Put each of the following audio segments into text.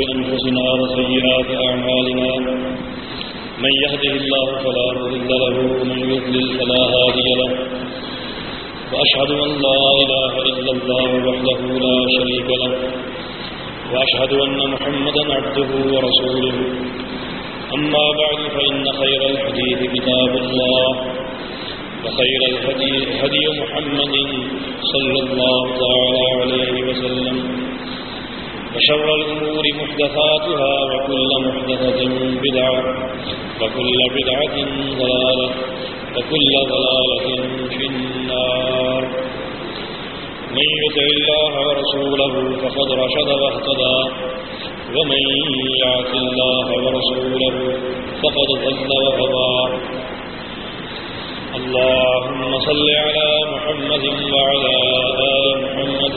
بأنفسنا وسيئات أعمالنا. من يهده الله فلا مضل له ومن يضلل فلا هادي له. وأشهد أن لا إله إلا الله وحده لا شريك له. وأشهد أن محمدا عبده ورسوله. أما بعد فإن خير الحديث كتاب الله. وخير الهدي هدي محمد صلى الله تعالى عليه وسلم. وشر الأمور محدثاتها وكل محدثة بدعة وكل بدعة ضلالة وكل ضلالة في النار. من يطع الله ورسوله فقد رشد واهتدى ومن يعص الله ورسوله فقد ضل وغضى اللهم صل على محمد وعلى آل محمد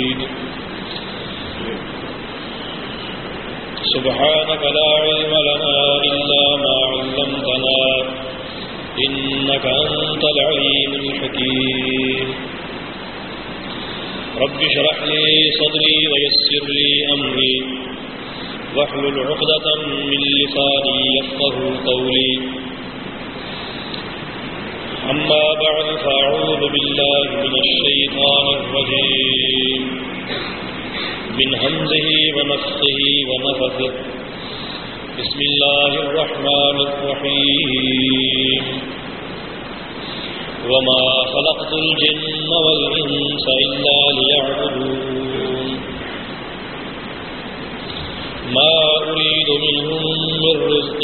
سبحانك لا علم لنا إلا ما علمتنا إنك أنت العليم الحكيم. رب شرح لي صدري ويسر لي أمري واحلل عقدة من لساني يفقه قولي. أما بعد فأعوذ بالله من الشيطان الرجيم. من همزه ونفسه ونفثه بسم الله الرحمن الرحيم. وما خلقت الجن والإنس إلا ليعبدون. ما أريد منهم من رزق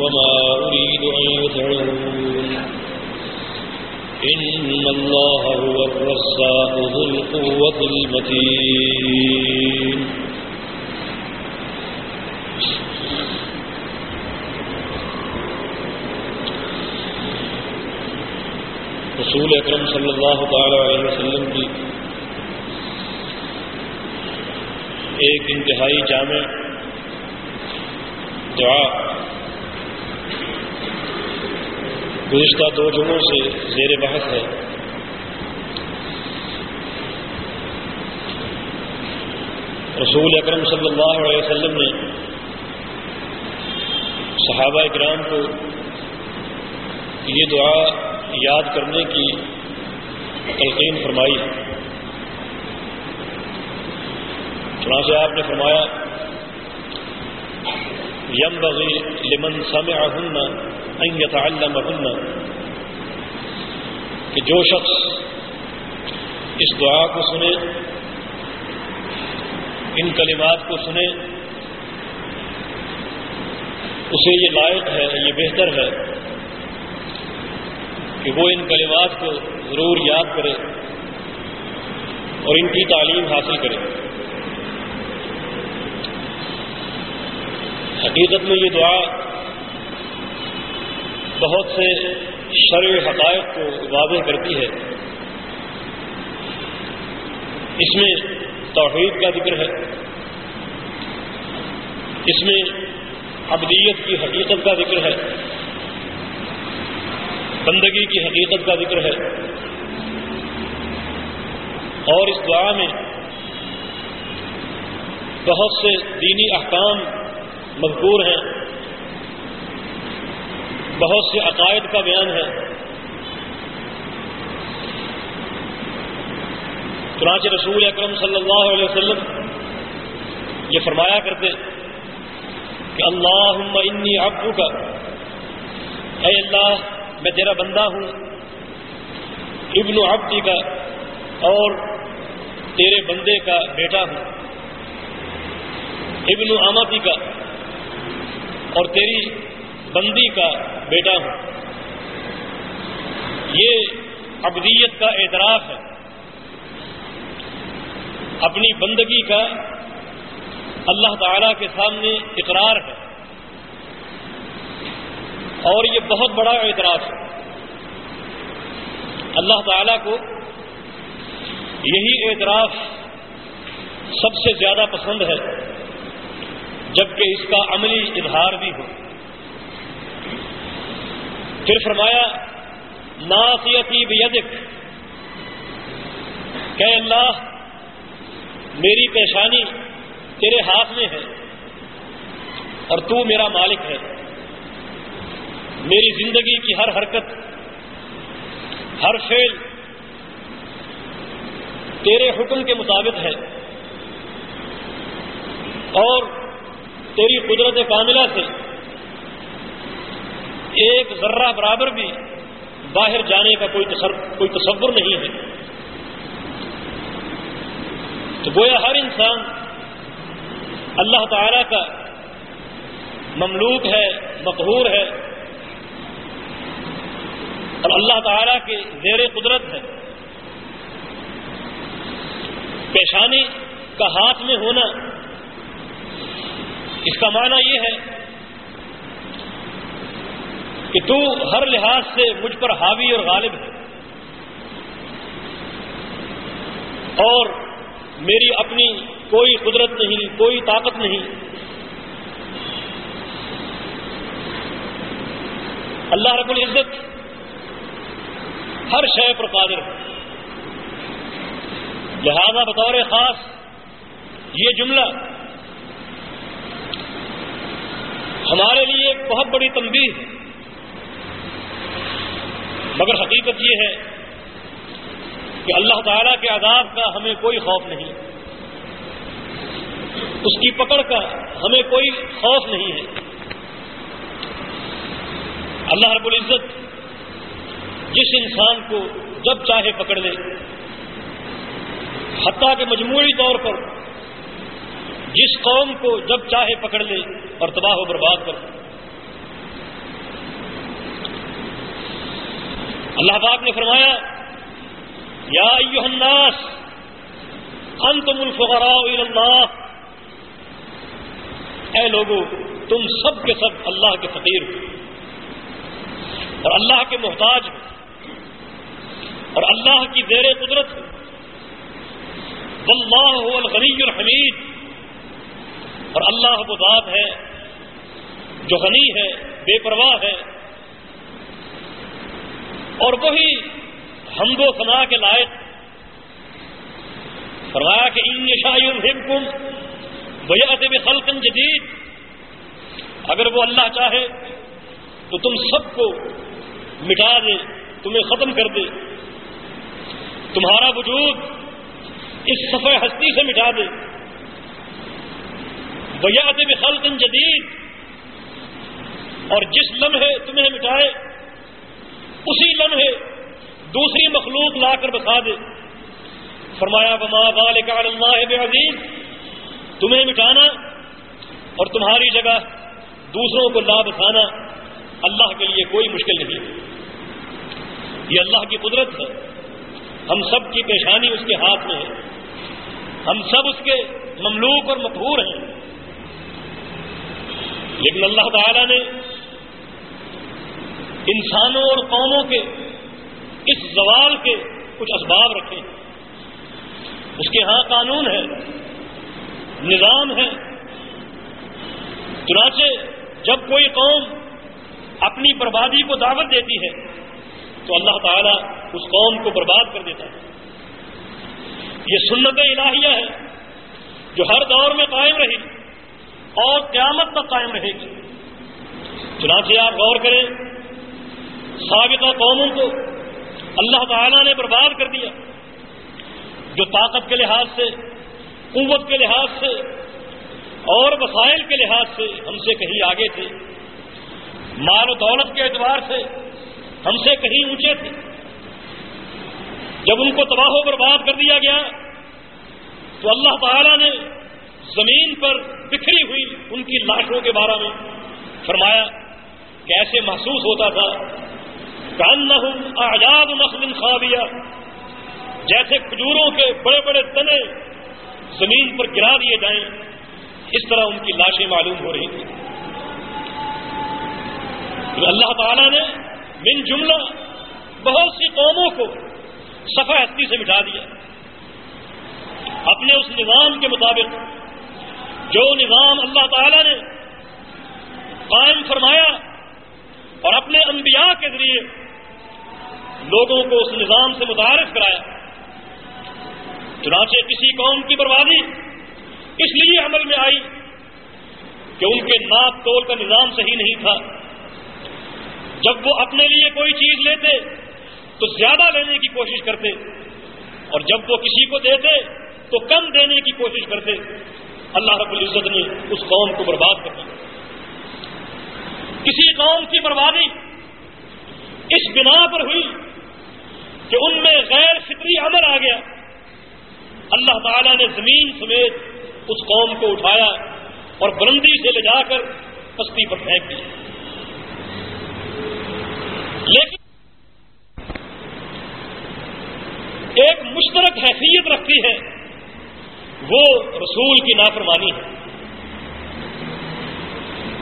وما أريد أن يطعمون. إن الله هو الرزاق ذو القوة المتين. رسول اکرم صلی اللہ تعالی علیہ وسلم کی ایک انتہائی جامع دعا گزشتہ دو جمعوں سے زیر بحث ہے۔ رسول اکرم صلی اللہ علیہ وسلم نے صحابہ اکرام کو یہ دعا یاد کرنے کی تلقین فرمائی۔ چنانچہ آپ نے فرمایا، یم بغی لمن سمع ہن یتعلم ہن کہ جو شخص اس دعا کو سنے، ان کلمات کو سنے، اسے یہ لائق ہے، یہ بہتر ہے کہ وہ ان کلمات کو ضرور یاد کرے اور ان کی تعلیم حاصل کرے۔ حقیقت میں یہ دعا بہت سے شرع حقائق کو واضح کرتی ہے۔ اس میں توحید کا ذکر ہے۔ اس میں ابدیت کی حقیقت کا ذکر ہے۔ بندگی کی حقیقت کا ذکر ہے۔ اور اس دعا میں بہت سے دینی احکام مذکور ہیں۔ بہت سے عقائد کا بیان ہے۔ چنانچہ رسول اکرم صلی اللہ علیہ وسلم یہ فرمایا کرتے کہ اللہ انی ابو کا اے اللہ، میں تیرا بندہ ہوں۔ ابن عبدی کا اور تیرے بندے کا بیٹا ہوں۔ ابن آمدی کا اور تیری بندی کا بیٹا ہوں۔ یہ ابدیت کا اعتراف ہے۔ اپنی بندگی کا اللہ تعالی کے سامنے اقرار ہے۔ اور یہ بہت بڑا اعتراض ہے۔ اللہ تعالی کو یہی اعتراف سب سے زیادہ پسند ہے، جبکہ اس کا عملی اظہار بھی ہو۔ پھر فرمایا ناسیتی بیدک، کہ اللہ، میری پیشانی تیرے ہاتھ میں ہے اور تو میرا مالک ہے۔ میری زندگی کی ہر حرکت، ہر فیل تیرے حکم کے مطابق ہے اور تیری قدرت کاملہ سے ایک ذرہ برابر بھی باہر جانے کا کوئی کوئی تصور نہیں ہے۔ تو گویا ہر انسان اللہ تعالی کا مملوک ہے، مقہور ہے، اور اللہ تعالی کے زیر قدرت ہے۔ پیشانی کا ہاتھ میں ہونا اس کا معنی یہ ہے کہ تو ہر لحاظ سے مجھ پر حاوی اور غالب ہے۔ اور میری اپنی کوئی قدرت نہیں، کوئی طاقت نہیں۔ اللہ رب العزت ہر شے پر قادر ہے۔ لہذا بطور خاص یہ جملہ ہمارے لیے ایک بہت بڑی تنبیہ ہے۔ مگر حقیقت یہ ہے کہ اللہ تعالیٰ کے عذاب کا ہمیں کوئی خوف نہیں، اس کی پکڑ کا ہمیں کوئی خوف نہیں ہے۔ اللہ رب العزت جس انسان کو جب چاہے پکڑ لے، حتیٰ کہ مجموعی طور پر جس قوم کو جب چاہے پکڑ لے، اور تباہ و برباد کر۔ اللہ پاک نے فرمایا، یا ایوہ الناس، انتم الفقراء اللہ۔ اے لوگوں تم سب کے سب اللہ کے فقیر ہو۔ اور اللہ کے محتاج ہو۔ اور اللہ کی زیر قدرت ہو۔ واللہ هو الغنی الحمید۔ اور اللہ وہ ذات ہے جو غنی ہے، بے پرواہ ہے۔ اور وہی حمد و ثنا کے لائق۔ فرمایا کہ ان شاہی الحکم بیات بخلق جدید۔ اگر وہ اللہ چاہے تو تم سب کو مٹا دے، تمہیں ختم کر دے۔ تمہارا وجود اس صفحہ ہستی سے مٹا دے۔ بیات بخلق جدید۔ اور جس لمحے تمہیں مٹائے دوسری مخلوق لا کر بسا دے۔ فرمایا بما ذالک علی اللہ بے تمہیں مٹانا اور تمہاری جگہ دوسروں کو لا بسانا اللہ کے لیے کوئی مشکل نہیں۔ یہ اللہ کی قدرت ہے۔ ہم سب کی پیشانی اس کے ہاتھ میں ہے۔ ہم سب اس کے مملوک اور مقبور ہیں۔ لیکن اللہ تعالی نے انسانوں اور قوموں کے اس زوال کے کچھ اسباب رکھے اس کے ہاں قانون ہے، نظام ہے۔ چنانچہ جب کوئی قوم اپنی بربادی کو دعوت دیتی ہے، تو اللہ تعالیٰ اس قوم کو برباد کر دیتا ہے۔ یہ سنت الہیہ ہے، جو ہر دور میں قائم رہی اور قیامت تک قائم رہے گی۔ چنانچہ آپ غور کریں، سابقہ قوموں کو اللہ تعالیٰ نے برباد کر دیا۔ جو طاقت کے لحاظ سے، قوت کے لحاظ سے، اور وسائل کے لحاظ سے ہم سے کہیں آگے تھے۔ مال و دولت کے اعتبار سے ہم سے کہیں اونچے تھے۔ جب ان کو تباہ و برباد کر دیا گیا، تو اللہ تعالی نے زمین پر بکھری ہوئی ان کی لاشوں کے بارے میں فرمایا کیسے محسوس ہوتا تھا کان آزاد نسل خوابیا جیسے کھجوروں کے بڑے بڑے تنے زمین پر گرا دیے جائیں، اس طرح ان کی لاشیں معلوم ہو رہی تھی اللہ تعالیٰ نے من جملہ بہت سی قوموں کو صفحہ ہستی سے مٹا دیا۔ اپنے اس نظام کے مطابق، جو نظام اللہ تعالیٰ نے قائم فرمایا اور اپنے انبیاء کے ذریعے لوگوں کو اس نظام سے متعارف کرایا۔ چنانچہ کسی قوم کی بربادی اس لیے عمل میں آئی کہ ان کے ناپ تول کا نظام صحیح نہیں تھا۔ جب وہ اپنے لیے کوئی چیز لیتے تو زیادہ لینے کی کوشش کرتے اور جب وہ کسی کو دیتے تو کم دینے کی کوشش کرتے۔ اللہ رب العزت نے اس قوم کو برباد کر دیا۔ کسی قوم کی بربادی اس بنا پر ہوئی کہ ان میں غیر فطری عمل آ گیا۔ اللہ تعالیٰ نے زمین سمیت اس قوم کو اٹھایا اور بلندی سے لے جا کر پستی پر پھینک دیا۔ لیکن ایک مشترک حیثیت رکھتی ہے، وہ رسول کی نافرمانی ہے۔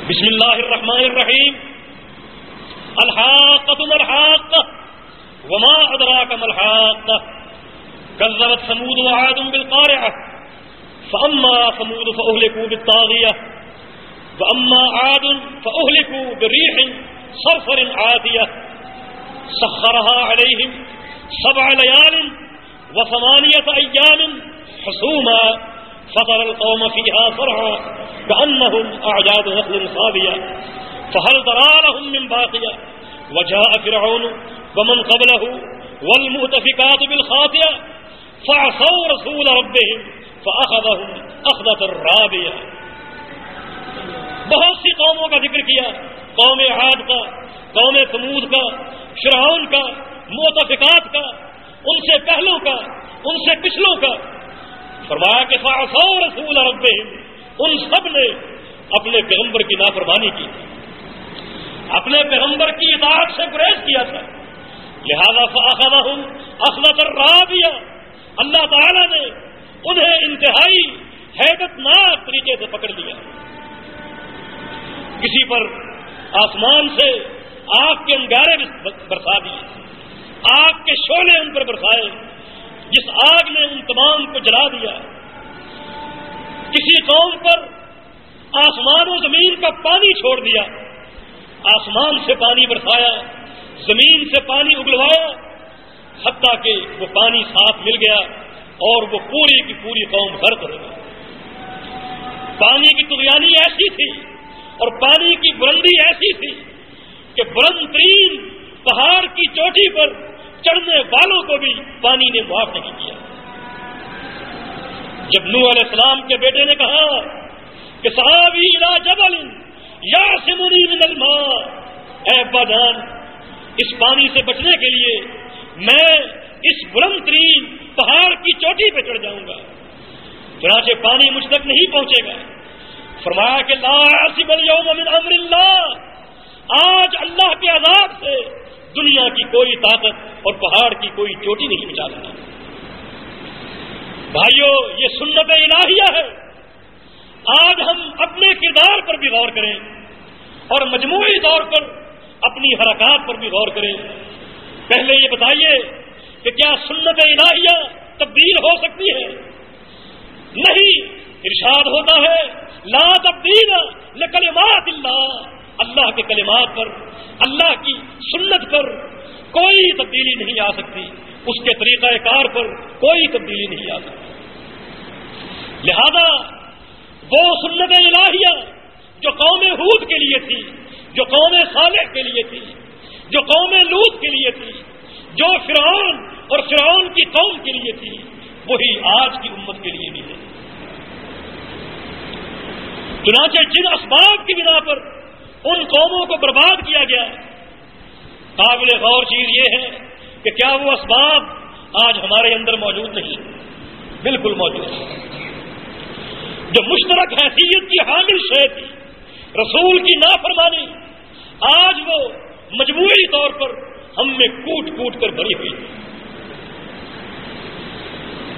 بسم اللہ الرحمن الرحیم۔ الحاق الحاق وما ادراک ملحاق كذبت ثمود وعاد بالقارعة. فأما ثمود فأهلكوا بالطاغية. وأما عاد فأهلكوا بريح صرصر عادية سخرها عليهم سبع ليال وثمانية أيام حسوما. فطر القوم فيها صرعا كأنهم أعجاد نخل صابية. فهل ترى لهم من باقية؟ وجاء فرعون ومن قبله والمؤتفكات بالخاطئة فعصوا رسول ربهم فأخذهم أخذة الرابية. بہت سی قوموں کا ذکر کیا، قوم عاد کا، قوم سمود کا، فرعون کا موتفقات کا، ان سے پہلوں کا، ان سے پچھلوں کا۔ فرمایا کہ فعصوا رسول ربهم، ان سب نے اپنے پیغمبر کی نافرمانی کی۔ اپنے پیغمبر کی اطاعت سے گریز کیا تھا۔ لہذا فاخذهم اخذت الرابیہ اللہ تعالی نے انہیں انتہائی حیبت ناک طریقے سے پکڑ لیا. کسی پر آسمان سے آگ کے انگارے برسا دیے. آگ کے شولے ان پر برسائے. جس آگ نے ان تمام کو جلا دیا. کسی قوم پر آسمان و زمین کا پانی چھوڑ دیا. آسمان سے پانی برسایا. زمین سے پانی اگلوایا، حتیٰ کہ وہ پانی صاف مل گیا اور وہ پوری کی پوری قوم غرق ہو گئی۔ پانی کی تغیانی ایسی تھی اور پانی کی بلندی ایسی تھی کہ بلند ترین پہاڑ کی چوٹی پر چڑھنے والوں کو بھی پانی نے معاف نہیں کیا۔ جب نو علیہ السلام کے بیٹے نے کہا کہ صحابی لا جبل یا سمنی من الماء، اے ابا جان اس پانی سے بچنے کے لیے میں اس بلند ترین پہاڑ کی چوٹی پہ چڑھ جاؤں گا۔ چنانچہ پانی مجھ تک نہیں پہنچے گا۔ فرمایا کہ لا اليوم من امر اللہ۔ آج اللہ کے عذاب سے دنیا کی کوئی طاقت اور پہاڑ کی کوئی چوٹی نہیں بچا سکتا۔ بھائیو، یہ سنت الہیہ ہے۔ آج ہم اپنے کردار پر بھی غور کریں اور مجموعی طور پر اپنی حرکات پر بھی غور کریں۔ پہلے یہ بتائیے کہ کیا سنت الہیہ تبدیل ہو سکتی ہے؟ نہیں، ارشاد ہوتا ہے، لا تبدیل لکلمات اللہ۔ اللہ کے کلمات پر، اللہ کی سنت پر کوئی تبدیلی نہیں آ سکتی۔ اس کے طریقہ کار پر کوئی تبدیلی نہیں آ سکتی۔ لہذا وہ سنت الہیہ جو قوم حود کے لیے تھی جو قوم صالح کے لیے تھی، جو قوم لوت کے لیے تھی، جو فرعون اور فرعون کی قوم کے لیے تھی، وہی آج کی امت کے لیے بھی ہے۔ چنانچہ جن اسباب کی بنا پر ان قوموں کو برباد کیا گیا، قابل غور چیز یہ ہے کہ کیا وہ اسباب آج ہمارے اندر موجود نہیں۔ بالکل موجود۔ جو مشترک حیثیت کی حامل شے تھی رسول کی نافرمانی، آج وہ مجموعی طور پر ہم میں کوٹ کوٹ کر بڑی ہوئی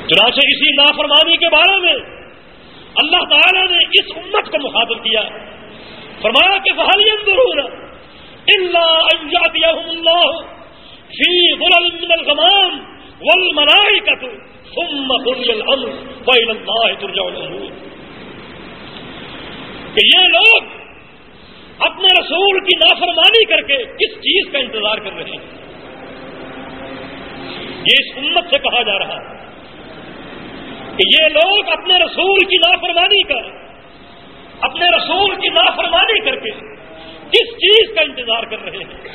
چنانچہ اسی نافرمانی کے بارے میں اللہ تعالی نے اس امت کو مخاطب کیا۔ فرمایا کہ بحالی ضرور اللہ فی غلل من الغمام والملائکت ثم قضی الامر وإلى اللہ ترجع الامور کہ یہ لوگ اپنے رسول کی نافرمانی کر کے کس چیز کا انتظار کر رہے ہیں؟ یہ اس امت سے کہا جا رہا ہے کہ یہ لوگ اپنے رسول کی نافرمانی کر، اپنے رسول کی نافرمانی کر کے کس چیز کا انتظار کر رہے ہیں؟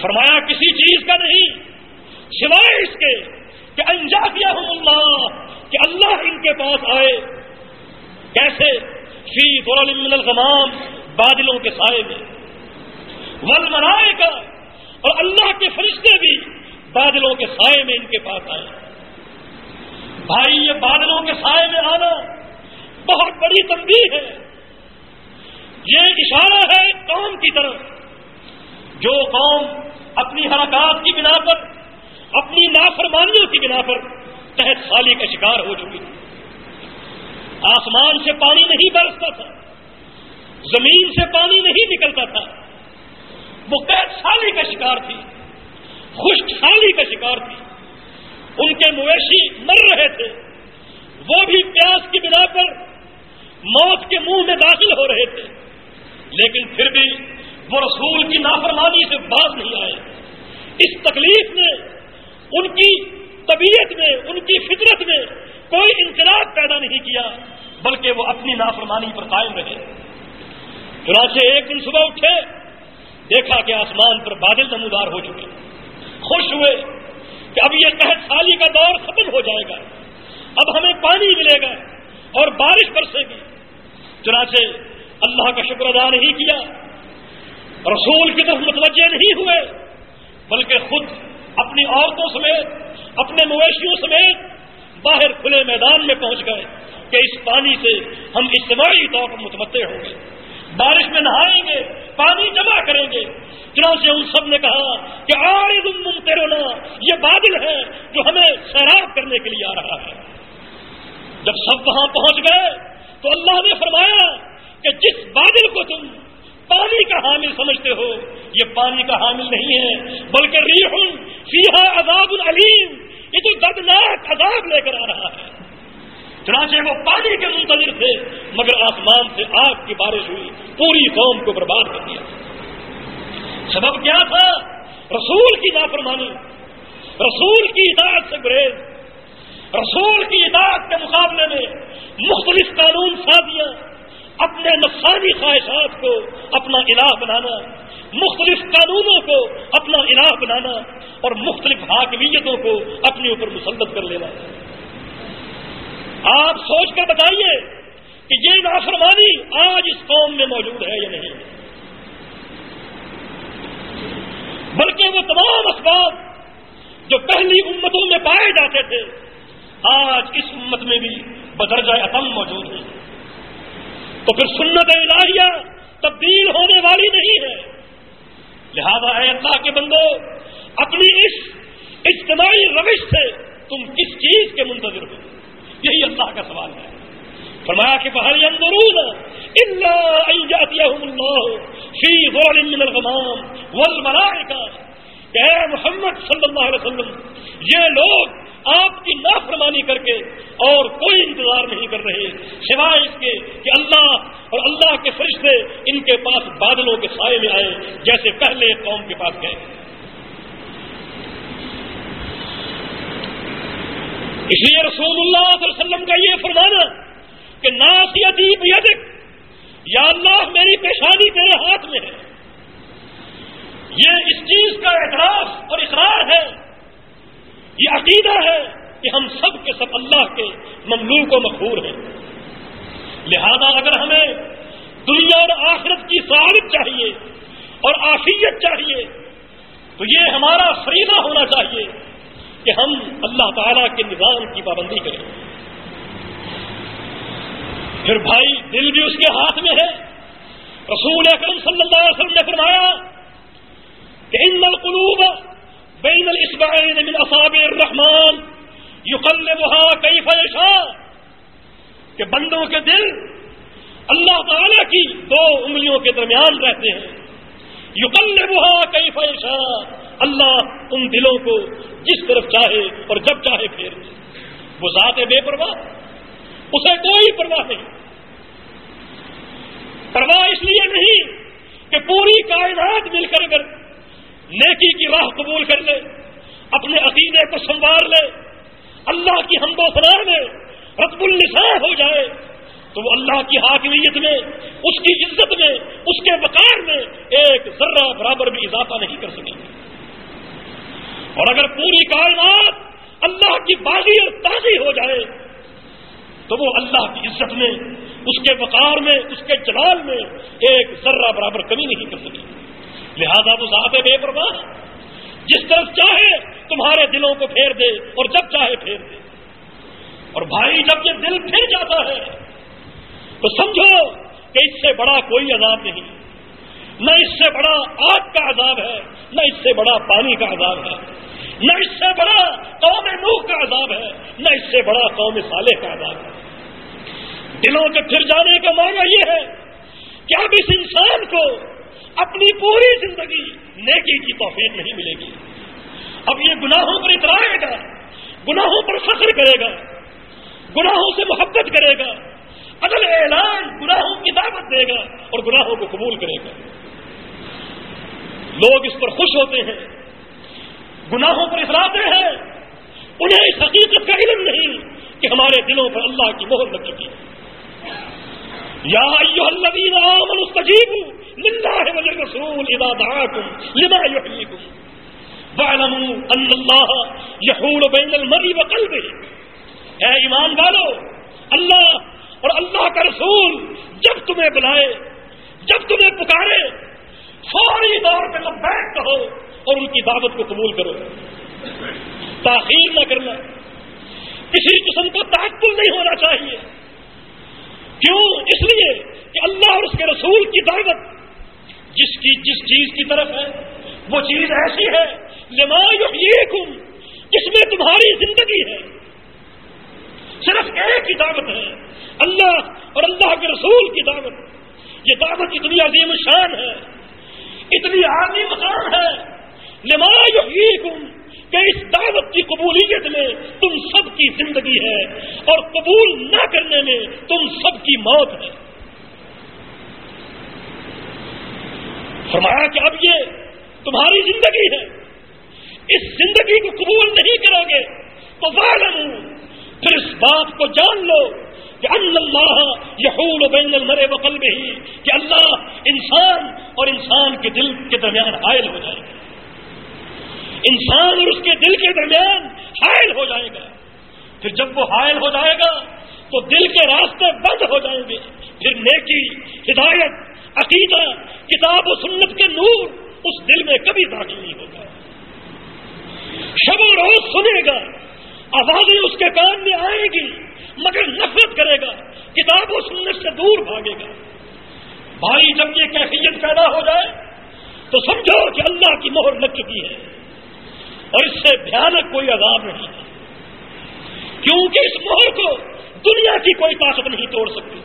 فرمایا کسی چیز کا نہیں، سوائے اس کے کہ انجا کیا ہوں اللہ، کہ اللہ ان کے پاس آئے، کیسے؟ فی من الغمام بادلوں کے سائے میں۔ ول منائے کا اور اللہ کے فرشتے بھی بادلوں کے سائے میں ان کے پاس آئے۔ بھائی، یہ بادلوں کے سائے میں آنا بہت بڑی تنبیہ ہے۔ یہ اشارہ ہے قوم کی طرف۔ جو قوم اپنی حرکات کی بنا پر، اپنی نافرمانیوں کی بنا پر تحت سالی کا شکار ہو چکی۔ آسمان سے پانی نہیں برستا تھا۔ زمین سے پانی نہیں نکلتا تھا۔ وہ قید سالی کا شکار تھی۔ خشک سالی کا شکار تھی۔ ان کے مویشی مر رہے تھے۔ وہ بھی پیاس کی بنا پر موت کے منہ میں داخل ہو رہے تھے۔ لیکن پھر بھی وہ رسول کی نافرمانی سے باز نہیں آئے۔ اس تکلیف نے ان کی طبیعت میں، ان کی فطرت میں کوئی انقلاب پیدا نہیں کیا، بلکہ وہ اپنی نافرمانی پر قائم رہے۔ چنانچہ ایک دن صبح اٹھے، دیکھا کہ آسمان پر بادل نمودار ہو چکے۔ خوش ہوئے کہ اب یہ قحط سالی کا دور ختم ہو جائے گا۔ اب ہمیں پانی ملے گا اور بارش برسے گی۔ چنانچہ اللہ کا شکر ادا نہیں کیا۔ رسول کی طرف متوجہ نہیں ہوئے، بلکہ خود اپنی عورتوں سمیت، اپنے مویشیوں سمیت باہر کھلے میدان میں پہنچ گئے کہ اس پانی سے ہم اجتماعی طور پر متمدع ہوں گے بارش میں نہائیں گے، پانی جمع کریں گے۔ چنانچہ ان سب نے کہا کہ آئے تم ممترونا یہ بادل ہے جو ہمیں سیراب کرنے کے لیے آ رہا ہے۔ جب سب وہاں پہنچ گئے تو اللہ نے فرمایا کہ جس بادل کو تم پانی کا حامل سمجھتے ہو، یہ پانی کا حامل نہیں ہے، بلکہ ریح سیاح عذاب العلیم یہ تو دردناک عذاب لے کر آ رہا ہے۔ چنانچہ وہ پانی کے منتظر تھے، مگر آسمان سے آگ کی بارش ہوئی، پوری قوم کو برباد کر دیا۔ سبب کیا تھا؟ رسول کی نافرمانی، رسول کی اطاعت سے گریز رسول کی اطاعت کے مقابلے میں مختلف قانون سازیاں، اپنے نقصانی خواہشات کو اپنا الہ بنانا، مختلف قانونوں کو اپنا الہ بنانا اور مختلف حاکمیتوں کو اپنے اوپر مسلط کر لینا۔ آپ سوچ کر بتائیے کہ یہ نافرمانی آج اس قوم میں موجود ہے یا نہیں؟ بلکہ وہ تمام اسباب جو پہلی امتوں میں پائے جاتے تھے، آج اس امت میں بھی بدرجہ عتم موجود ہیں۔ تو پھر سنت الہیہ تبدیل ہونے والی نہیں ہے۔ لہذا اے اللہ کے بندو، اپنی اس اجتماعی روش سے تم کس چیز کے منتظر ہو؟ یہی اللہ کا سوال ہے۔ فرمایا کہ بہر اندرون کہ اے محمد صلی اللہ علیہ وسلم، یہ لوگ آپ کی نافرمانی کر کے اور کوئی انتظار نہیں کر رہے، سوائے اس کے کہ اللہ اور اللہ کے فرشتے ان کے پاس بادلوں کے سائے میں آئے، جیسے پہلے قوم کے پاس گئے۔ اس لیے رسول اللہ صلی اللہ علیہ وسلم کا یہ فرمانا کہ ناسیتی بیدک یا اللہ میری پیشانی تیرے ہاتھ میں ہے۔ یہ اس چیز کا اعتراف اور اقرار ہے، یہ عقیدہ ہے کہ ہم سب کے سب اللہ کے مملوک و مقبول ہیں۔ لہذا اگر ہمیں دنیا اور آخرت کی سعادت چاہیے اور آفیت چاہیے، تو یہ ہمارا فریضہ ہونا چاہیے کہ ہم اللہ تعالی کے نظام کی پابندی کریں۔ پھر بھائی دل بھی اس کے ہاتھ میں ہے۔ رسول اکرم صلی اللہ علیہ وسلم نے فرمایا کہ ان القلوب بین الاسبعین من اصابع الرحمن یقلبها کیف یشاء۔ کہ بندوں کے دل اللہ تعالی کی دو انگلیوں کے درمیان رہتے ہیں۔ یقلبها کئی فیشا اللہ ان دلوں کو جس طرف چاہے اور جب چاہے پھیر دے. وہ ذات ہے بے پرواہ. اسے کوئی پرواہ نہیں. پرواہ اس لیے نہیں کہ پوری کائنات مل کر اگر نیکی کی راہ قبول کر لے، اپنے عقیدے کو سنوار لے، اللہ کی ہم سنا میں رتب النساء ہو جائے تو وہ اللہ کی حاکمیت میں، اس کی عزت میں، اس کے وقار میں ایک ذرہ برابر بھی اضافہ نہیں کر سکیں گے۔ اور اگر پوری کائنات اللہ کی بازی اور تازی ہو جائے، تو وہ اللہ کی عزت میں، اس کے وقار میں، اس کے جلال میں ایک ذرہ برابر کمی نہیں کر سکے لہذا وہ ذات بے پرواہ جس طرف چاہے، تمہارے دلوں کو پھیر دے اور جب چاہے پھیر دے۔ اور بھائی، جب یہ دل پھر جاتا ہے تو سمجھو کہ اس سے بڑا کوئی عذاب نہیں۔ نہ اس سے بڑا آگ کا عذاب ہے، نہ اس سے بڑا پانی کا عذاب ہے۔ نہ اس سے بڑا قوم نوح کا عذاب ہے، نہ اس سے بڑا قوم صالح کا عذاب ہے۔ دلوں کے پھر جانے کا معنی یہ ہے کہ اب اس انسان کو اپنی پوری زندگی نیکی کی توفیق نہیں ملے گی۔ اب یہ گناہوں پر اترائے گا، گناہوں پر فخر کرے گا، گناہوں سے محبت کرے گا۔ اگل اعلان گناہوں کی دعوت دے گا اور گناہوں کو قبول کرے گا۔ لوگ اس پر خوش ہوتے ہیں، گناہوں پر اثراتے ہیں۔ انہیں اس حقیقت کا علم نہیں کہ ہمارے دلوں پر اللہ کی مہر لگ چکی ہے۔ یا ایو الذین آمنوا استجیبوا للہ وللرسول اذا دعاکم لما یحییکم۔ واعلموا ان اللہ یحول بین المرء وقلبه اے ایمان والو، اللہ اور اللہ کا رسول جب تمہیں بلائے، جب تمہیں پکارے، فوری طور پہ لبیک کہو اور ان کی دعوت کو قبول کرو۔ تاخیر نہ کرنا۔ کسی قسم کو تعقل نہیں ہونا چاہیے۔ کیوں؟ اس لیے کہ اللہ اور اس کے رسول کی دعوت، جس کی، جس چیز کی طرف ہے، وہ چیز ایسی ہے، لما یہ جس میں تمہاری زندگی ہے۔ صرف ایک ہی دعوت ہے۔ اللہ اور اللہ کے رسول کی دعوت. یہ دعوت اتنی عظیم شان ہے، اتنی عالی مقام ہے. کہ اس دعوت کی قبولیت میں تم سب کی زندگی ہے اور قبول نہ کرنے میں تم سب کی موت ہے۔ فرمایا کہ اب یہ تمہاری زندگی ہے۔ اس زندگی کو قبول نہیں کرو گے تو والوں پھر اس بات کو جان لو کہ اللہ یحول بین المرے وقل میں ہی کہ اللہ انسان اور انسان کے دل کے درمیان حائل ہو جائے گا۔ انسان اور اس کے دل کے درمیان حائل ہو جائے گا۔ پھر جب وہ حائل ہو جائے گا، تو دل کے راستے بند ہو جائیں گے۔ پھر نیکی، ہدایت، عقیدہ، کتاب و سنت کے نور اس دل میں کبھی داخل نہیں ہوگا۔ شب و روز سنے گا آوازیں اس کے کان میں آئیں گی، مگر نفرت کرے گا کتاب و سنت سے دور بھاگے گا۔ بھائی، جب یہ کیفیت پیدا ہو جائے، تو سمجھو کہ اللہ کی مہر لگ چکی ہے۔ اور اس سے بھیانک کوئی عذاب نہیں۔ ہے کیونکہ اس مہر کو دنیا کی کوئی طاقت نہیں توڑ سکتی۔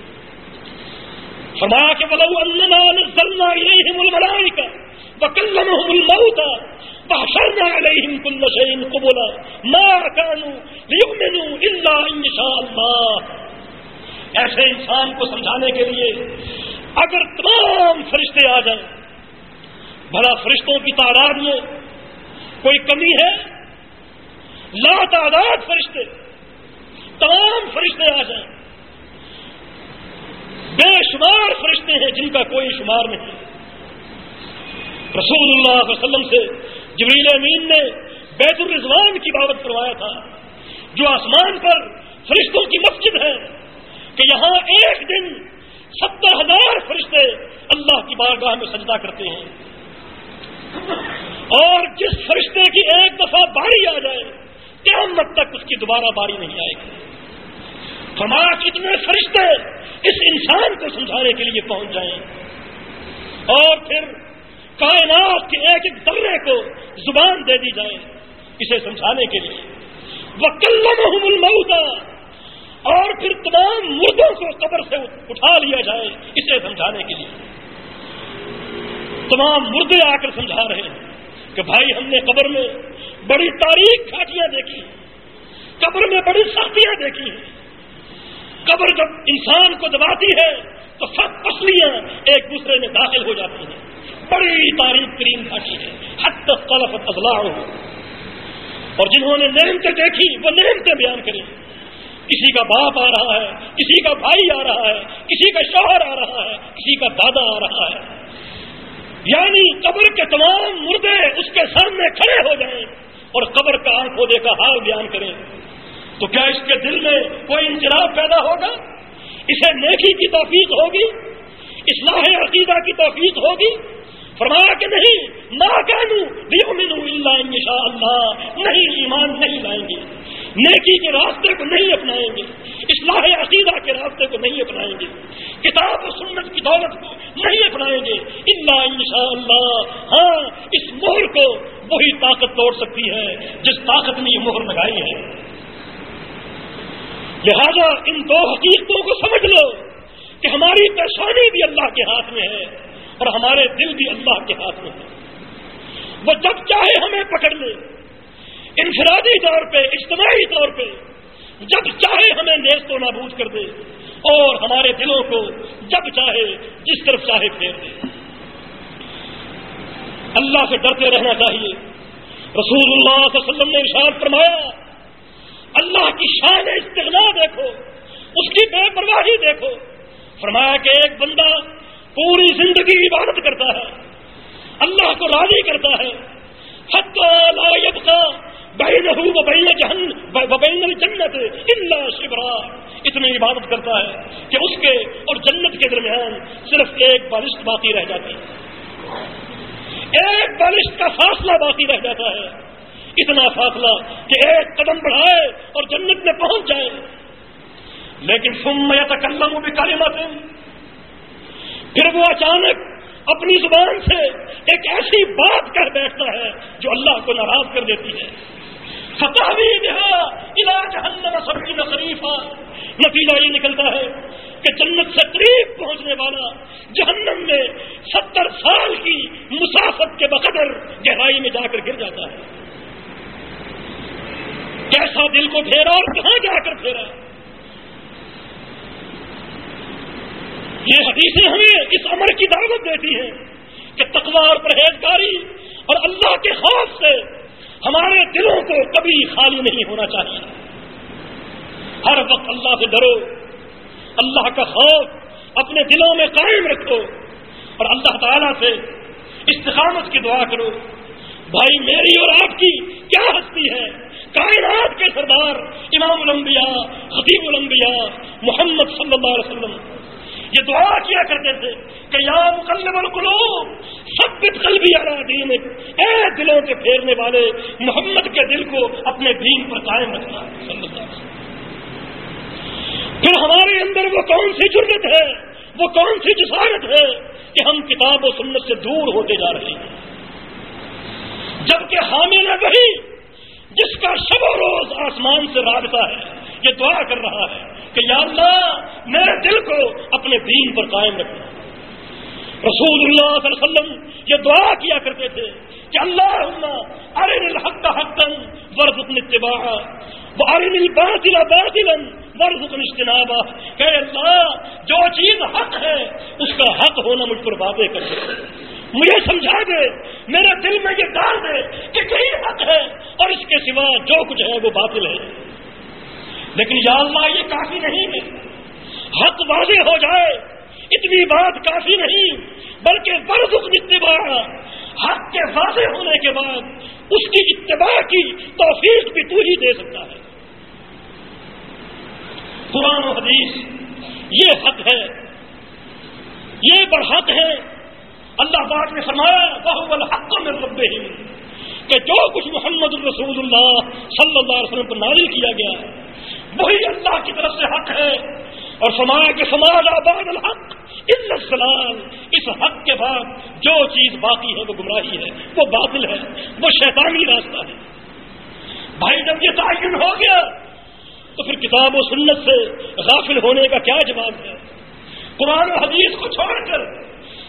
سما کے بلو اللہ ململائی کا بکلم الموتا بحشرنا عليهم كل شيء قبلا ما كانوا ليؤمنوا الا ان شاء الله۔ ایسے انسان کو سمجھانے کے لیے اگر تمام فرشتے آ جائیں، بھلا فرشتوں کی تعداد میں کوئی کمی ہے؟ لا تعداد فرشتے، تمام فرشتے آ جائیں۔ بے شمار فرشتے ہیں جن کا کوئی شمار نہیں۔ رسول اللہ علیہ وسلم سے جبریل امین نے بیت الرضوان کی بابت کروایا تھا، جو آسمان پر فرشتوں کی مسجد ہے، کہ یہاں ایک دن ستر ہزار فرشتے اللہ کی بارگاہ میں سجدہ کرتے ہیں۔ اور جس فرشتے کی ایک دفعہ باری آ جائے، قیامت تک اس کی دوبارہ باری نہیں آئے گی۔ ہمارا کتنے فرشتے اس انسان کو سمجھانے کے لیے پہنچ جائیں۔ اور پھر کائنات کے ایک ایک درے کو زبان دے دی جائے اسے سمجھانے کے لیے۔ وہ کلم اور پھر تمام مردوں کو قبر سے اٹھا لیا جائے اسے سمجھانے کے لیے۔ تمام مردے آ کر سمجھا رہے ہیں کہ بھائی ہم نے قبر میں بڑی تاریخ کھاٹیاں دیکھی قبر میں بڑی سختیاں دیکھی ہیں۔ قبر جب انسان کو دباتی ہے تو سب پسلیاں ایک دوسرے میں داخل ہو جاتی ہیں۔ بڑی تاریخ ترین گھاٹی ہے۔ حد تک طلف ہو اور جنہوں نے نعمتیں دیکھی، وہ نعمتیں بیان کریں۔ کسی کا باپ آ رہا ہے، کسی کا بھائی آ رہا ہے، کسی کا شوہر آ رہا ہے، کسی کا دادا آ رہا ہے۔ یعنی قبر کے تمام مردے اس کے سامنے کھڑے ہو جائیں اور قبر کا آنکھوں دے کا حال بیان کریں۔ تو کیا اس کے دل میں کوئی انجراب پیدا ہوگا؟ اسے نیکی کی توفیق ہوگی؟ اصلاح عقیدہ کی توفیق ہوگی؟ فرمایا کہ نہیں نہ اللہ، نہیں، ایمان نہیں لائیں گے۔ نیکی کے راستے کو نہیں اپنائیں گے۔ اصلاح عقیدہ کے راستے کو نہیں اپنائیں گے۔ کتاب و سنت کی دولت کو نہیں اپنائیں گے۔ اللہ ان اللہ۔ ہاں اس مہر کو وہی طاقت توڑ سکتی ہے جس طاقت نے یہ مہر لگائی ہے۔ لہذا ان دو حقیقتوں کو سمجھ لو کہ ہماری پیشانی بھی اللہ کے ہاتھ میں ہے۔ اور ہمارے دل بھی اللہ کے ہاتھ میں ہے۔ وہ جب چاہے ہمیں پکڑ لے۔ انفرادی طور پہ، اجتماعی طور پہ جب چاہے ہمیں نیست و نابود کر دے۔ اور ہمارے دلوں کو جب چاہے، جس طرف چاہے پھیر دے۔ اللہ سے ڈرتے رہنا چاہیے۔ رسول اللہ صلی اللہ علیہ وسلم نے ارشاد فرمایا، اللہ کی شان استغنا دیکھو، اس کی بے پرواہی دیکھو۔ فرمایا کہ ایک بندہ پوری زندگی عبادت کرتا ہے۔ اللہ کو راضی کرتا ہے۔ جنت اللہ شبرا۔ اتنی عبادت کرتا ہے کہ اس کے اور جنت کے درمیان صرف ایک بالشت باقی رہ جاتی۔ ہے ایک بالشت کا فاصلہ باقی رہ جاتا ہے۔ اتنا فاصلہ کہ ایک قدم بڑھائے اور جنت میں پہنچ جائے۔ لیکن سم میں تکلم بھی کالی پھر وہ اچانک اپنی زبان سے ایک ایسی بات کہہ بیٹھتا ہے جو اللہ کو ناراض کر دیتی ہے۔ فتح بھی علاج سبزی میں نتیجہ یہ نکلتا ہے کہ جنت سے قریب پہنچنے والا جہنم میں ستر سال کی مسافت کے بقدر گہرائی میں جا کر گر جاتا ہے۔ کیسا دل کو پھیرا اور کہاں جا کر پھیرا؟ یہ حدیثیں ہمیں اس عمر کی دعوت دیتی ہیں کہ تقوار پرہیزگاری اور اللہ کے خوف سے ہمارے دلوں کو کبھی خالی نہیں ہونا چاہیے۔ ہر وقت اللہ سے ڈرو، اللہ کا خوف اپنے دلوں میں قائم رکھو اور اللہ تعالی سے استقامت کی دعا کرو۔ بھائی میری اور آپ کی کیا ہستی ہے؟ کائنات کے سردار، امام الانبیاء، خطیب الانبیاء، محمد صلی اللہ علیہ وسلم۔ یہ دعا کیا کرتے تھے کہ یا مقلب القلوب سب قلبی آ دین اے دلوں کے پھیرنے والے، محمد کے دل کو اپنے دین پر قائم رکھنا پھر ہمارے اندر وہ کون سی جرگت ہے؟ وہ کون سی جسارت ہے کہ ہم کتاب و سنت سے دور ہوتے جا رہے ہیں؟ جبکہ حامل وہی جس کا شب و روز آسمان سے رابطہ ہے۔ یہ دعا کر رہا ہے کہ یا اللہ میرے دل کو اپنے دین پر قائم رکھنا۔ رسول اللہ صلی اللہ علیہ وسلم یہ دعا کیا کرتے تھے کہ اللہ اللہ ارے الحق حقن ورز اتباع ارن الباطل باطلا ورز اجتنابا کہ اللہ، جو چیز حق ہے، اس کا حق ہونا مجھ پر واضح کر دے۔ مجھے سمجھا دے، میرے دل میں یہ ڈال دے کہ کئی حق ہے اور اس کے سوا جو کچھ ہے وہ باطل ہے۔ لیکن یا اللہ یہ کافی نہیں ہے۔ حق واضح ہو جائے، اتنی بات کافی نہیں، بلکہ برض اتباع حق کے واضح ہونے کے بعد اس کی اتباع کی توفیق بھی تو ہی دے سکتا ہے۔ قرآن و حدیث، یہ حق ہے۔ یہ برحق ہے۔ اللہ پاک نے فرمایا بہو الحق میں رب کہ جو کچھ محمد الرسول اللہ صلی اللہ علیہ وسلم پر نازل کیا گیا وہی اللہ کی طرف سے حق ہے۔ اور سمایا کے سماج آباد الحق السلام۔ اس حق کے بعد جو چیز باقی ہے وہ گمراہی ہے، وہ باطل ہے، وہ شیطانی راستہ ہے۔ بھائی، جب یہ تعین ہو گیا، تو پھر کتاب و سنت سے غافل ہونے کا کیا جواب ہے؟ قرآن و حدیث کو چھوڑ کر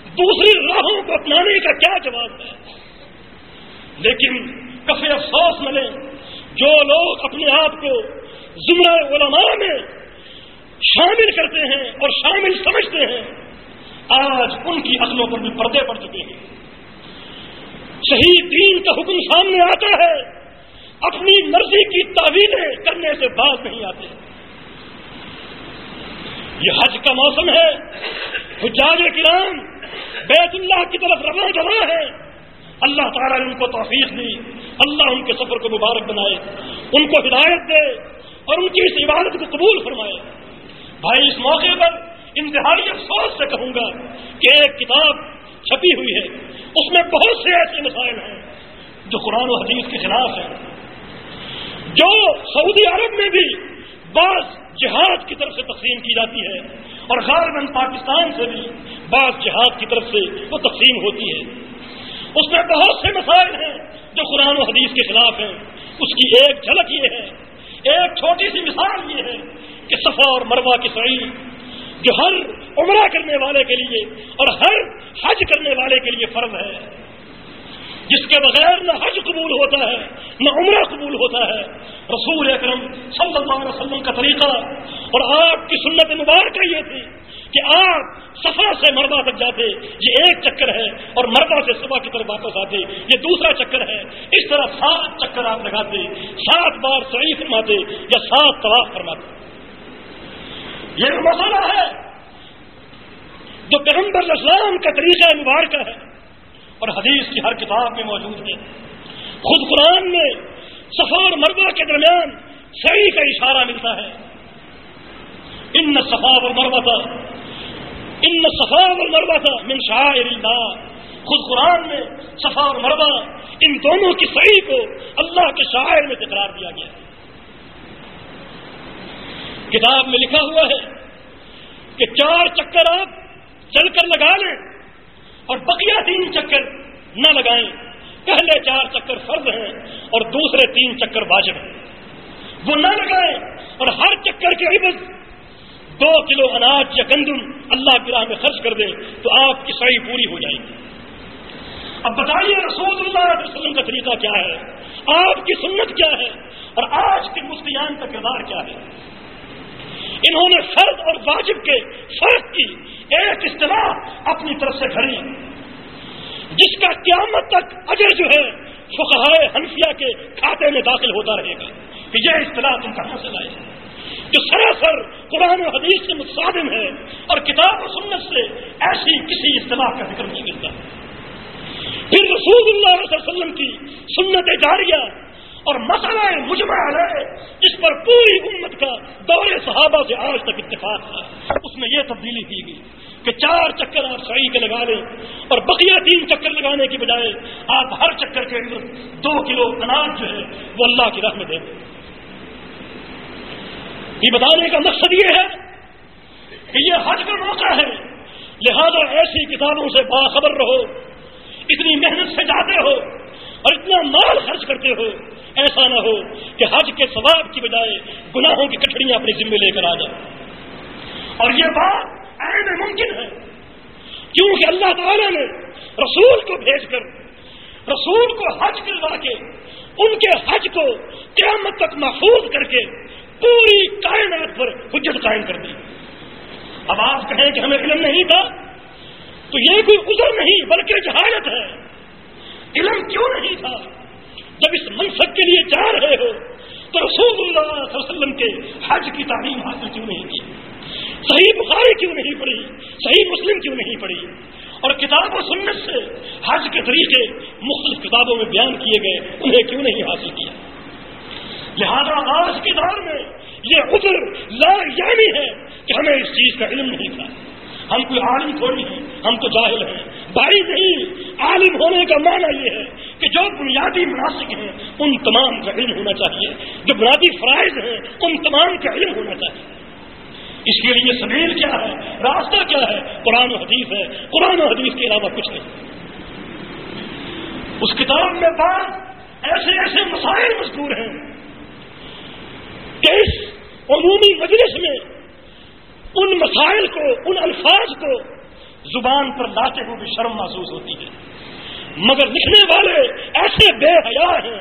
دوسری راہوں کو اپنانے کا کیا جواب ہے؟ لیکن کفی افسوس ملے، جو لوگ اپنے آپ کو زمرہ علماء میں شامل کرتے ہیں اور شامل سمجھتے ہیں، آج ان کی عقلوں پر بھی پردے پڑ چکے ہیں۔ صحیح دین کا حکم سامنے آتا ہے، اپنی مرضی کی تعویلیں کرنے سے باز نہیں آتے۔ یہ حج کا موسم ہے، حجاج کرام بیت اللہ کی طرف رواں جمع ہے اللہ تعالیٰ نے ان کو توفیق دی، اللہ ان کے سفر کو مبارک بنائے، ان کو ہدایت دے۔ اور ان کی اس عبادت کو قبول فرمائے۔ بھائی، اس موقع پر انتہائی افسوس سے کہوں گا کہ ایک کتاب چھپی ہوئی ہے۔ اس میں بہت سے ایسے مسائل ہیں جو قرآن و حدیث کے خلاف ہیں۔ جو سعودی عرب میں بھی بعض جہاد کی طرف سے تقسیم کی جاتی ہے اور غالباً پاکستان سے بھی بعض جہاد کی طرف سے وہ تقسیم ہوتی ہے۔ اس میں بہت سے مسائل ہیں جو قرآن و حدیث کے خلاف ہیں۔ اس کی ایک جھلک یہ ہے ایک چھوٹی سی مثال یہ ہے کہ صفا اور مروا کی سعید جو ہر عمرہ کرنے والے کے لیے اور ہر حج کرنے والے کے لیے فرض ہے۔ جس کے بغیر نہ حج قبول ہوتا ہے، نہ عمرہ قبول ہوتا ہے۔ رسول اکرم صلی اللہ علیہ وسلم کا طریقہ اور آپ کی سنت مبارکہ یہ تھی کہ آپ سفا سے مربع تک جاتے، یہ ایک چکر ہے اور مربع سے صبح کی طرف واپس آتے، یہ دوسرا چکر ہے۔ اس طرح سات چکر آپ لگاتے سات بار صحیح فرماتے یا سات طواف فرماتے۔ یہ مسئلہ ہے جو پیغمبر اسلام کا طریقہ مبارکہ ہے۔ اور حدیث کی ہر کتاب میں موجود ہے۔ خود قرآن میں صفا اور مربع کے درمیان صحیح کا اشارہ ملتا ہے۔ ان صفا اور مربع تھا۔ ان صفا اور مربع تھا من شاعر اللہ۔ خود قرآن میں صفا اور مربع ان دونوں کی صحیح کو اللہ کے شاعر میں تکرار دیا گیا کتاب میں لکھا ہوا ہے کہ چار چکر آپ چل کر لگا لیں۔ اور بقیہ تین چکر نہ لگائیں۔ پہلے چار چکر فرض ہیں اور دوسرے تین چکر واجب ہیں۔ وہ نہ لگائیں اور ہر چکر کے عبض دو کلو اناج یا گندم اللہ کی راہ میں خرچ کر دیں تو آپ کی سعی پوری ہو جائے گی۔ اب بتائیے رسول اللہ علیہ وسلم کا طریقہ کیا ہے؟ آپ کی سنت کیا ہے؟ اور آج کے مفتیان کا کردار کیا ہے؟ انہوں نے فرد اور واجب کے فرق کی ایک اصطلاح اپنی طرف سے گھڑی جس کا قیامت تک اجر جو ہے فقہائے حنفیہ کے کھاتے میں داخل ہوتا رہے گا۔ کہ یہ اصطلاح تم کہاں سے لائے جو سراسر قرآن و حدیث سے متصادم ہے اور کتاب و سنت سے ایسی کسی اصطلاح کا ذکر نہیں ملتا پھر رسول اللہ علیہ وسلم کی سنت جاریہ اور مسئلہ مجمع ہے جس پر پوری امت کا صحابہ سے آج تک اتفاق تھا اس میں یہ تبدیلی کی گئی کہ چار چکر آپ صحیح کے لگا لیں اور بقیہ تین چکر لگانے کی بجائے آپ ہر چکر کے اندر دو کلو اناج جو ہے وہ اللہ کی راہ میں دیں یہ بتانے کا مقصد یہ ہے کہ یہ حج کا موقع ہے۔ لہذا ایسی کتابوں سے باخبر رہو، اتنی محنت سے جاتے ہو اور اتنا مال خرچ کرتے ہو ایسا نہ ہو کہ حج کے ثواب کی بجائے گناہوں کی کٹڑیاں اپنے ذمے لے کر آ جائیں۔ اور یہ بات عین ممکن ہے۔ کیونکہ اللہ تعالی نے رسول کو بھیج کر، رسول کو حج کروا کے، ان کے حج کو قیامت تک محفوظ کر کے پوری کائنات پر حجت قائم کر دی۔ اب آپ کہیں کہ ہمیں علم نہیں تھا، تو یہ کوئی عذر نہیں، بلکہ جہالت ہے۔ علم کیوں نہیں تھا؟ جب اس منصب کے لیے جا رہے ہو تو رسول اللہ صلی اللہ علیہ وسلم کے حج کی تعلیم حاصل کیوں نہیں کی صحیح بخاری کیوں نہیں پڑی صحیح مسلم کیوں نہیں پڑی اور کتاب و سنت سے حج کے طریقے مختلف کتابوں میں بیان کیے گئے، انہیں کیوں نہیں حاصل کیا؟ لہذا آج کے دور میں یہ عذر لا یعنی ہے کہ ہمیں اس چیز کا علم نہیں تھا۔ ہم کوئی عالم تھوڑی ہیں، ہم تو جاہل ہیں۔ بھائی نہیں، عالم ہونے کا معنی یہ ہے جو بنیادی مناسب ہیں، ان تمام کا علم ہونا چاہیے۔ جو بنیادی فرائض ہیں، ان تمام کا علم ہونا چاہیے۔ اس کے لیے سبیر کیا ہے؟ راستہ کیا ہے؟ قرآن و حدیث ہے۔ قرآن و حدیث کے علاوہ کچھ نہیں۔ اس کتاب میں بعض ایسے ایسے مسائل مذکور ہیں کہ اس عمومی مجلس میں ان مسائل کو، ان الفاظ کو زبان پر لاتے ہوئے بھی شرم محسوس ہوتی ہے۔ مگر لکھنے والے ایسے بے حیا ہیں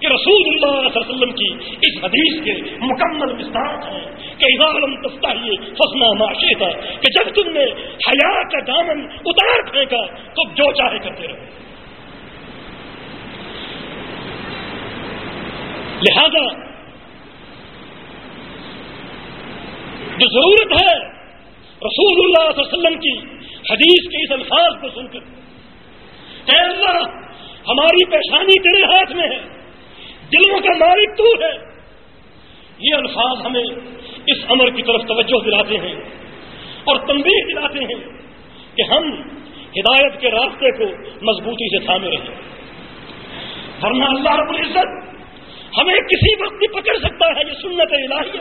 کہ رسول اللہ صلی اللہ علیہ وسلم کی اس حدیث کے مکمل مستاق ہیں کہ اظہارم تفتاہیے فسنا معاشے تھا کہ جب تم نے حیا کا دامن اتار پھینکا تو جو چاہے کرتے رہو۔ لہذا جو ضرورت ہے رسول اللہ صلی اللہ علیہ وسلم کی حدیث کے اس الفاظ کو سن کر اے اللہ ہماری پیشانی تیرے ہاتھ میں ہے۔ دلوں کا مالک تو ہے۔ یہ الفاظ ہمیں اس امر کی طرف توجہ دلاتے ہیں اور تنبیہ دلاتے ہیں کہ ہم ہدایت کے راستے کو مضبوطی سے تھامے رہیں۔ ورنہ اللہ رب العزت ہمیں کسی وقت بھی پکڑ سکتا ہے یہ سنت الہیہ۔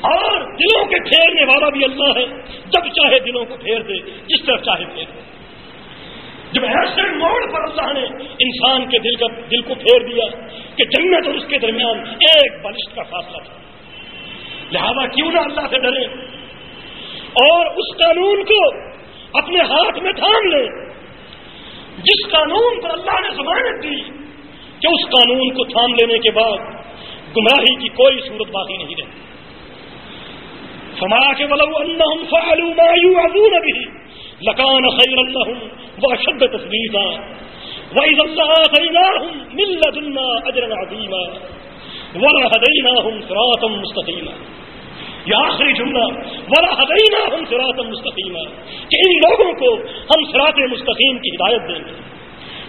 اور دلوں کے پھیرنے والا بھی اللہ ہے۔ جب چاہے دلوں کو پھیر دے، جس طرح چاہے پھیر دے۔ جب ایسے موڑ پر اللہ نے انسان کے دل کا دل کو پھیر دیا کہ جنت اور اس کے درمیان ایک بلشت کا فاصلہ تھا۔ لہذا کیوں نہ اللہ سے ڈرے اور اس قانون کو اپنے ہاتھ میں تھام لے جس قانون پر اللہ نے ضمانت دی کہ اس قانون کو تھام لینے کے بعد گمراہی کی کوئی صورت باقی نہیں رہتی۔ فما کے ولو انہم فعلوا ما يوعظون به۔ لکان خیر اللہ اللہم واشد تثبیتا وَإِذَا اللَّهَ آتَيْنَاهُمْ مِن لَّدُنَّا أَجْرًا عَظِيمًا وَلَهَدَيْنَاهُمْ صِرَاطًا مُسْتَقِيمًا یہ آخری جملہ وَلَهَدَيْنَاهُمْ صِرَاطًا مُسْتَقِيمًا کہ ان لوگوں کو ہم صراط مستقیم کی ہدایت دیں گے۔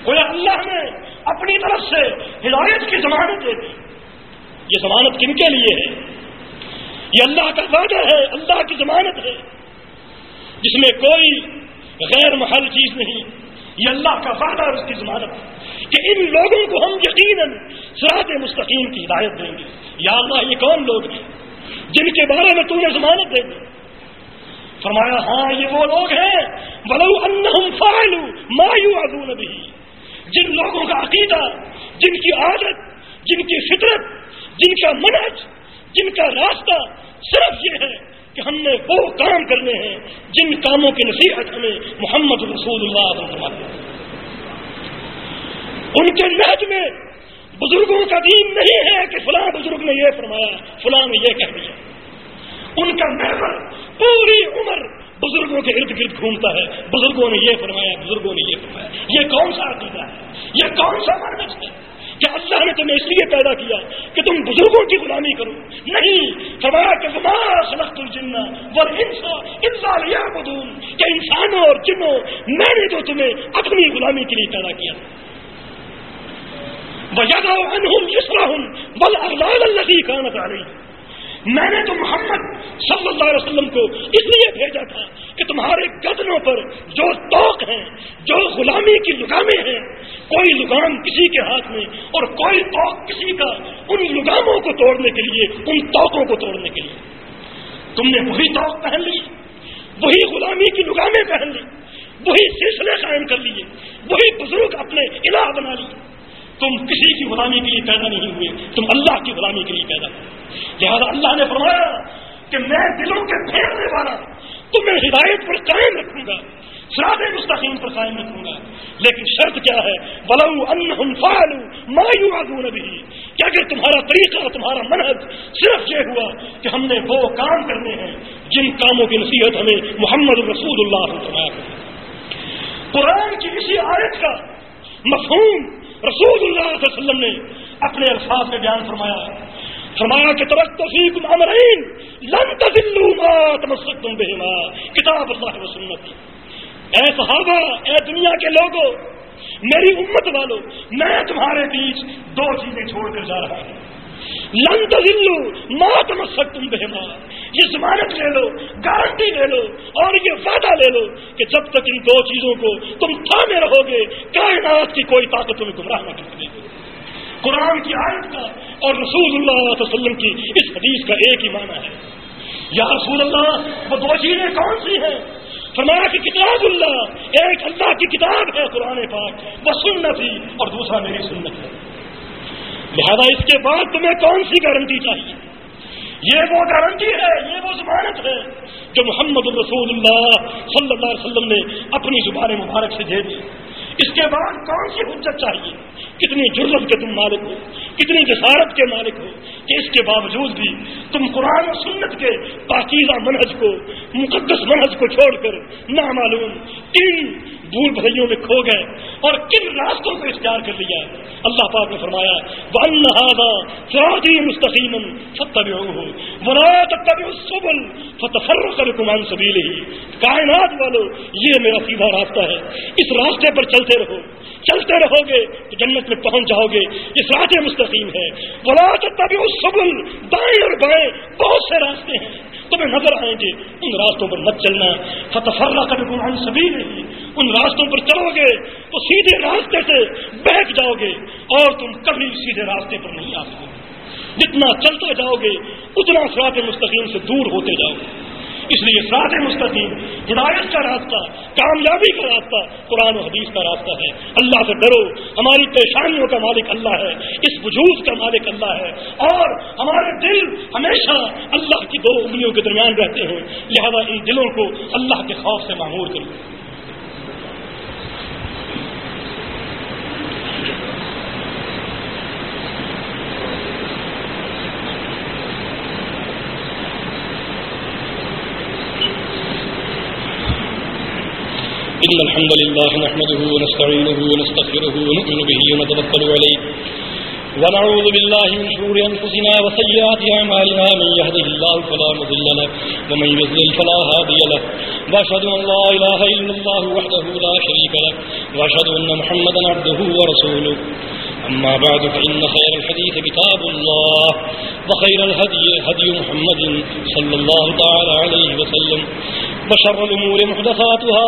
کوئی اللہ نے اپنی طرف سے ہدایت کی ضمانت دے دی یہ ضمانت کن کے لیے ہے؟ یہ اللہ کا وعدہ ہے، اللہ کی ضمانت ہے۔ جس میں کوئی غیر محل چیز نہیں۔ یہ اللہ کا وعدہ اور اس کی ضمانت ہے کہ ان لوگوں کو ہم یقیناً سراط مستقیم کی ہدایت دیں گے۔ یا اللہ، یہ کون لوگ ہیں جن کے بارے میں تم نے ضمانت دے دی؟ فرمایا ہاں یہ وہ لوگ ہیں۔ بلو انہم فائلو مایو ادون بھی جن لوگوں کا عقیدہ، جن کی عادت، جن کی فطرت، جن کا منج جن کا راستہ صرف یہ ہے کہ ہم نے وہ کام کرنے ہیں جن کاموں کی نصیحت ہمیں محمد رسول اللہ ان کے نہج میں بزرگوں کا دین نہیں ہے کہ فلاں بزرگ نے یہ فرمایا، فلاں نے یہ کہہ دیا۔ ان کا محور پوری عمر بزرگوں کے ارد گرد گھومتا ہے۔ بزرگوں نے یہ فرمایا، بزرگوں نے یہ فرمایا۔ یہ کون سا عقیدہ ہے؟ یہ کون سا مرمج ہے؟ کہ اللہ نے تمہیں اس لیے پیدا کیا کہ تم بزرگوں کی غلامی کرو۔ نہیں فرمایا کہ سلخت الجنہ ور انسان بدون کہ انسانوں اور جنوں میں نے تو تمہیں اپنی غلامی کے لیے پیدا کیا۔ وَيَدَعُ عَنْهُمْ يُسْرَهُمْ وَالْأَغْلَالَ الَّذِي كَانَتْ عَلَيْهِ میں نے تو محمد صلی اللہ علیہ وسلم کو اس لیے بھیجا تھا کہ تمہارے گدنوں پر جو توق ہیں، جو غلامی کی لگامیں ہیں، کوئی لگام کسی کے ہاتھ میں اور کوئی توق کسی کا ان لگاموں کو توڑنے کے لیے، ان توقوں کو توڑنے کے لیے۔ تم نے وہی توق پہن لی، وہی غلامی کی لگامیں پہن لی، وہی سلسلے قائم کر لیے، وہی بزرگ اپنے الہ بنا لیے۔ تم کسی کی غلامی کے لیے پیدا نہیں ہوئے، تم اللہ کی غلامی کے لیے پیدا ہوئے۔ لہٰذا اللہ نے فرمایا کہ میں دلوں کے پھیرنے والا، تمہیں ہدایت پر قائم رکھوں گا سراد مستقیم پر قائم رکھوں گا۔ لیکن شرط کیا ہے؟ بلو ان فالو مایو آگو نبی کہ اگر تمہارا طریقہ تمہارا منحج صرف یہ ہوا کہ ہم نے وہ کام کرنے ہیں جن کاموں کی نصیحت ہمیں محمد رسول اللہ فرمایا۔ قرآن کی کسی آیت کا مفہوم رسول اللہ علیہ وسلم نے اپنے الفاظ میں بیان فرمایا فرمایا کہ ترقت فیکم امرین لن تذلوا ما تمسكتم بهما۔ کتاب اللہ و سنت اے صحابہ، اے دنیا کے لوگوں میری امت والوں میں تمہارے بیچ دو چیزیں چھوڑ کر جا رہا ہوں۔ لن تذلوا ما تمسكتم بهما یہ ضمانت لے لو، گارنٹی لے لو اور یہ وعدہ لے لو کہ جب تک ان دو چیزوں کو تم تھامے رہو گے، کائنات کی کوئی طاقت تمہیں گمراہ نہ کر سکے قرآن کی آیت کا اور رسول اللہ علیہ وسلم کی اس حدیث کا ایک ہی معنی ہے۔ یا رسول اللہ، وہ دو چیزیں کون سی ہیں؟ فرمایا کی کتاب اللہ، ایک اللہ کی کتاب ہے قرآن پاک، وہ سنت ہی اور دوسرا میری سنت ہے۔ لہذا اس کے بعد تمہیں کون سی گارنٹی چاہیے؟ یہ وہ گارنٹی ہے، یہ وہ ضمانت ہے جو محمد الرسول اللہ صلی اللہ علیہ وسلم نے اپنی زبان مبارک سے دے دی۔ اس کے بعد کون سی حجت چاہیے؟ کتنی جرت کے تم مالک ہو۔ کتنی جسارت کے مالک ہو کہ اس کے باوجود بھی تم قرآن و سنت کے پاکیزہ منہج کو، مقدس منہج کو چھوڑ کر نامعلوم کن بھول بھائیوں میں کھو گئے اور کن راستوں کو اختیار کر لیا۔ اللہ پاک نے فرمایا مستقیم فتح ہو سبل فتفر کمان سبیل ہی کائنات والو، یہ میرا سیدھا راستہ ہے۔ اس راستے پر چلتے رہو۔ چلتے رہو گے تو جنت میں پہنچ جاؤ گے۔ یہ سراج مستقیم ہے۔ بلا تب سبل دائیں اور بائیں بہت سے راستے ہیں۔ تمہیں نظر آئیں گے۔ ان راستوں پر مت چلنا۔ فتح کر گمان سبھی نہیں ان راستوں پر چلو گے تو سیدھے راستے سے بہت جاؤ گے۔ اور تم کبھی سیدھے راستے پر نہیں آ سکو جتنا چلتے جاؤ گے، اتنا سراط مستقیم سے دور ہوتے جاؤ گے۔ اس لیے سات مستقیم، ہدایت کا راستہ، کامیابی کا راستہ قرآن و حدیث کا راستہ ہے۔ اللہ سے ڈرو، ہماری پریشانیوں کا مالک اللہ ہے، اس وجود کا مالک اللہ ہے۔ اور ہمارے دل ہمیشہ اللہ کی دو انگلیوں کے درمیان رہتے ہیں لہذا ان دلوں کو اللہ کے خوف سے معمور کرو۔ إن الحمد لله نحمده ونستعينه ونستغفره ونؤمن به ونتوكل عليه. ونعوذ بالله من شرور أنفسنا وسيئات أعمالنا. من يهده الله فلا مضل له ومن يضلل فلا هادي له. وأشهد أن لا إله إلا الله وحده لا شريك له وأشهد أن محمدا عبده ورسوله. أما بعد فإن خير الحديث كتاب الله وخير الهدي هدي محمد صلى الله تعالى عليه وسلم وشر الأمور محدثاتها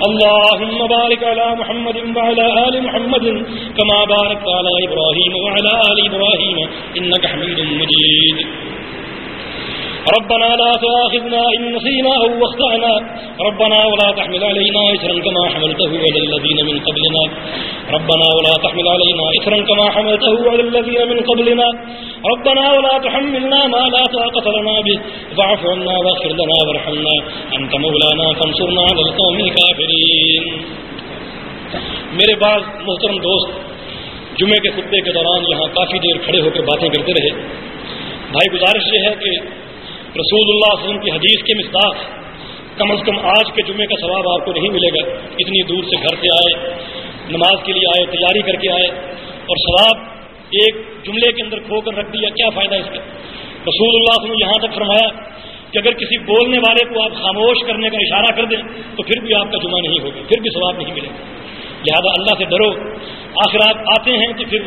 اللهم بارك على محمد وعلى آل محمد كما باركت على إبراهيم وعلى آل إبراهيم إنك حميد مجيد. ربنا لا تؤاخذنا إن نسينا أو واخطأنا ربنا ولا تحمل علينا إسرا كما حملته على الذين من قبلنا. ربنا ولا تحمل علينا إسرا كما حملته على الذين من قبلنا. ربنا ولا تحملنا ما لا طاقة لنا به. فاعف عنا واغفر لنا وارحمنا. أنت مولانا، فانصرنا على القوم الكافرين. میرے بعض محترم دوست، جمعے کے خطبے کے دوران یہاں کافی دیر کھڑے ہو کر باتیں کرتے رہے۔ بھائی، گزارش یہ ہے کہ رسول اللہ علیہ وسلم کی حدیث کے مصداق کم از کم آج کے جمعے کا ثواب آپ کو نہیں ملے گا۔ اتنی دور سے گھر سے آئے، نماز کے لیے آئے، تیاری کر کے آئے اور ثواب ایک جملے کے اندر کھو کر رکھ دیا۔ کیا فائدہ اس کا؟ رسول اللہ علیہ وسلم یہاں تک فرمایا کہ اگر کسی بولنے والے کو آپ خاموش کرنے کا اشارہ کر دیں تو پھر بھی آپ کا جمعہ نہیں ہوگا، پھر بھی ثواب نہیں ملے گا۔ لہذا اللہ سے ڈرو۔ آخر آپ آتے ہیں تو پھر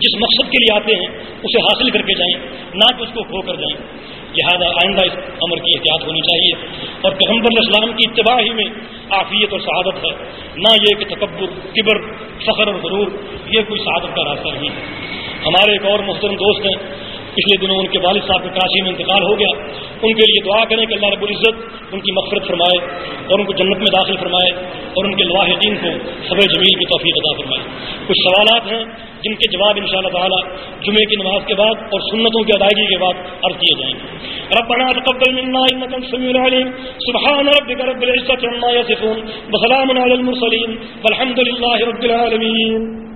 جس مقصد کے لیے آتے ہیں، اسے حاصل کر کے جائیں، نہ کہ اس کو کھو کر جائیں۔ لہذا آئندہ اس عمر کی احتیاط ہونی چاہیے۔ اور پیغمبر اسلام کی اتباع ہی میں عافیت اور سعادت ہے۔ نہ یہ کہ تکبر، کبر، فخر اور ضرور یہ کوئی سعادت کا راستہ نہیں ہے۔ ہمارے ایک اور محترم دوست ہیں پچھلے دنوں ان کے والد صاحب کے کراچی میں انتقال ہو گیا۔ ان کے لیے دعا کریں کہ اللہ رب العزت ان کی مغفرت فرمائے اور ان کو جنت میں داخل فرمائے اور ان کے لواحدین کو صبح جمیل کی توفیق ادا فرمائے۔ کچھ سوالات ہیں جن کے جواب ان شاء اللہ تعالیٰ جمعے کی نماز کے بعد اور سنتوں کی ادائیگی کے بعد عرض کیے جائیں گے۔ ربنا تقبل منا انك انت السميع العليم سبحان ربك رب العزه عما يصفون وسلام على المرسلين والحمد لله رب العالمين